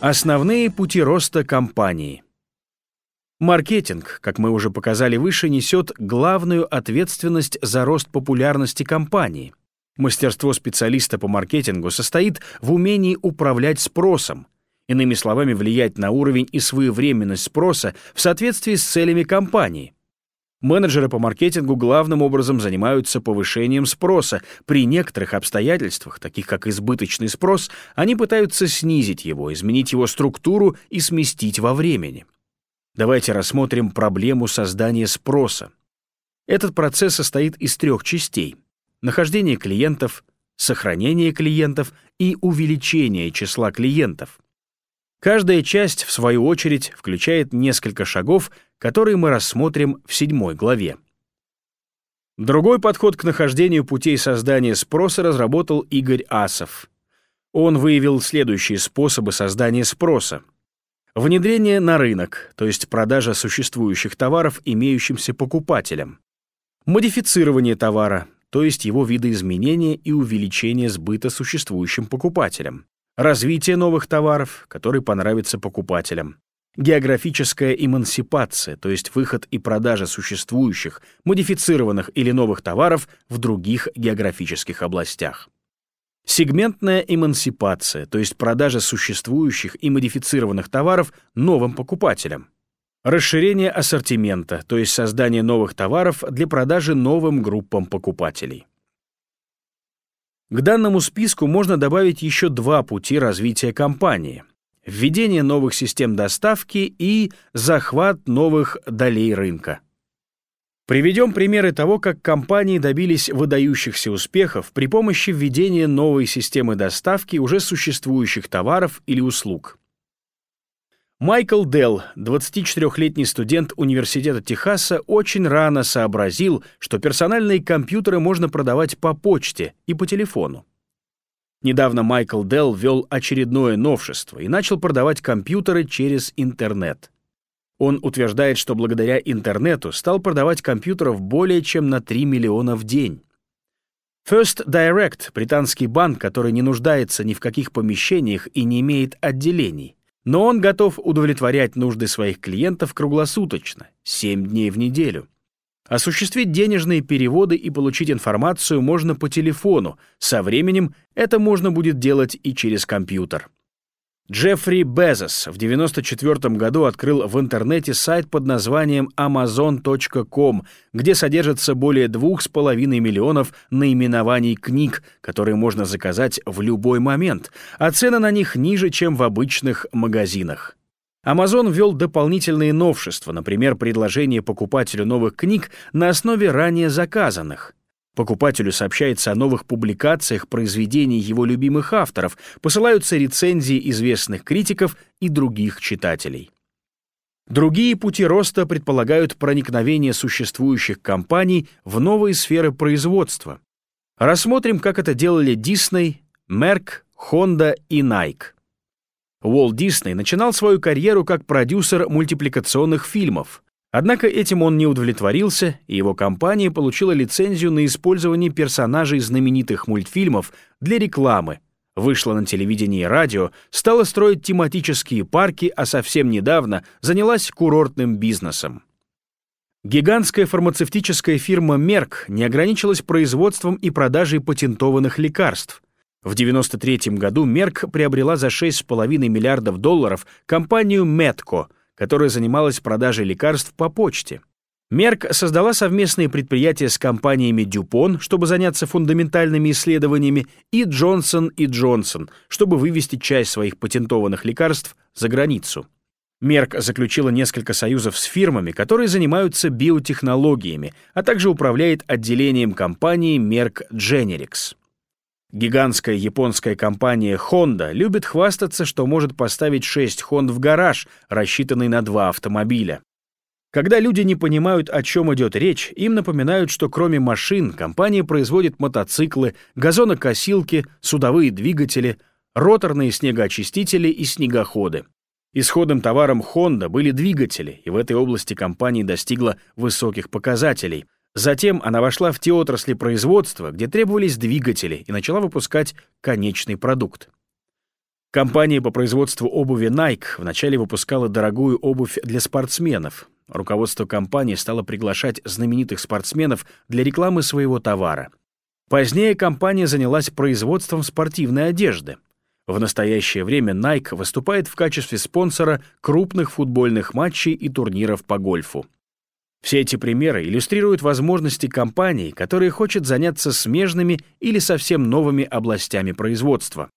Основные пути роста компании. Маркетинг, как мы уже показали выше, несет главную ответственность за рост популярности компании. Мастерство специалиста по маркетингу состоит в умении управлять спросом, иными словами, влиять на уровень и своевременность спроса в соответствии с целями компании. Менеджеры по маркетингу главным образом занимаются повышением спроса. При некоторых обстоятельствах, таких как избыточный спрос, они пытаются снизить его, изменить его структуру и сместить во времени. Давайте рассмотрим проблему создания спроса. Этот процесс состоит из трех частей. Нахождение клиентов, сохранение клиентов и увеличение числа клиентов. Каждая часть, в свою очередь, включает несколько шагов, которые мы рассмотрим в седьмой главе. Другой подход к нахождению путей создания спроса разработал Игорь Асов. Он выявил следующие способы создания спроса. Внедрение на рынок, то есть продажа существующих товаров имеющимся покупателям. Модифицирование товара, то есть его видоизменение и увеличение сбыта существующим покупателям. Развитие новых товаров, которые понравятся покупателям. Географическая эмансипация, то есть выход и продажа существующих, модифицированных или новых товаров в других географических областях. Сегментная эмансипация, то есть продажа существующих и модифицированных товаров новым покупателям. Расширение ассортимента, то есть создание новых товаров для продажи новым группам покупателей. К данному списку можно добавить еще два пути развития компании введение новых систем доставки и захват новых долей рынка. Приведем примеры того, как компании добились выдающихся успехов при помощи введения новой системы доставки уже существующих товаров или услуг. Майкл Делл, 24-летний студент Университета Техаса, очень рано сообразил, что персональные компьютеры можно продавать по почте и по телефону. Недавно Майкл Делл ввел очередное новшество и начал продавать компьютеры через интернет. Он утверждает, что благодаря интернету стал продавать компьютеров более чем на 3 миллиона в день. First Direct — британский банк, который не нуждается ни в каких помещениях и не имеет отделений. Но он готов удовлетворять нужды своих клиентов круглосуточно, 7 дней в неделю. Осуществить денежные переводы и получить информацию можно по телефону. Со временем это можно будет делать и через компьютер. Джеффри Безос в 1994 году открыл в интернете сайт под названием amazon.com, где содержится более 2,5 миллионов наименований книг, которые можно заказать в любой момент, а цены на них ниже, чем в обычных магазинах. Amazon ввел дополнительные новшества, например, предложение покупателю новых книг на основе ранее заказанных. Покупателю сообщается о новых публикациях произведений его любимых авторов, посылаются рецензии известных критиков и других читателей. Другие пути роста предполагают проникновение существующих компаний в новые сферы производства. Рассмотрим, как это делали Disney, Merck, Honda и Nike. Уолт Дисней начинал свою карьеру как продюсер мультипликационных фильмов. Однако этим он не удовлетворился, и его компания получила лицензию на использование персонажей знаменитых мультфильмов для рекламы, вышла на телевидение и радио, стала строить тематические парки, а совсем недавно занялась курортным бизнесом. Гигантская фармацевтическая фирма Merck не ограничилась производством и продажей патентованных лекарств. В 1993 году Мерк приобрела за 6,5 миллиардов долларов компанию Medco, которая занималась продажей лекарств по почте. Мерк создала совместные предприятия с компаниями Дюпон, чтобы заняться фундаментальными исследованиями, и Джонсон и Джонсон, чтобы вывести часть своих патентованных лекарств за границу. Мерк заключила несколько союзов с фирмами, которые занимаются биотехнологиями, а также управляет отделением компании Merck Generics. Гигантская японская компания Honda любит хвастаться, что может поставить 6 Honda в гараж, рассчитанный на два автомобиля. Когда люди не понимают, о чем идет речь, им напоминают, что кроме машин компания производит мотоциклы, газонокосилки, судовые двигатели, роторные снегоочистители и снегоходы. Исходным товаром Honda были двигатели, и в этой области компания достигла высоких показателей — Затем она вошла в те отрасли производства, где требовались двигатели, и начала выпускать конечный продукт. Компания по производству обуви Nike вначале выпускала дорогую обувь для спортсменов. Руководство компании стало приглашать знаменитых спортсменов для рекламы своего товара. Позднее компания занялась производством спортивной одежды. В настоящее время Nike выступает в качестве спонсора крупных футбольных матчей и турниров по гольфу. Все эти примеры иллюстрируют возможности компании, которая хочет заняться смежными или совсем новыми областями производства.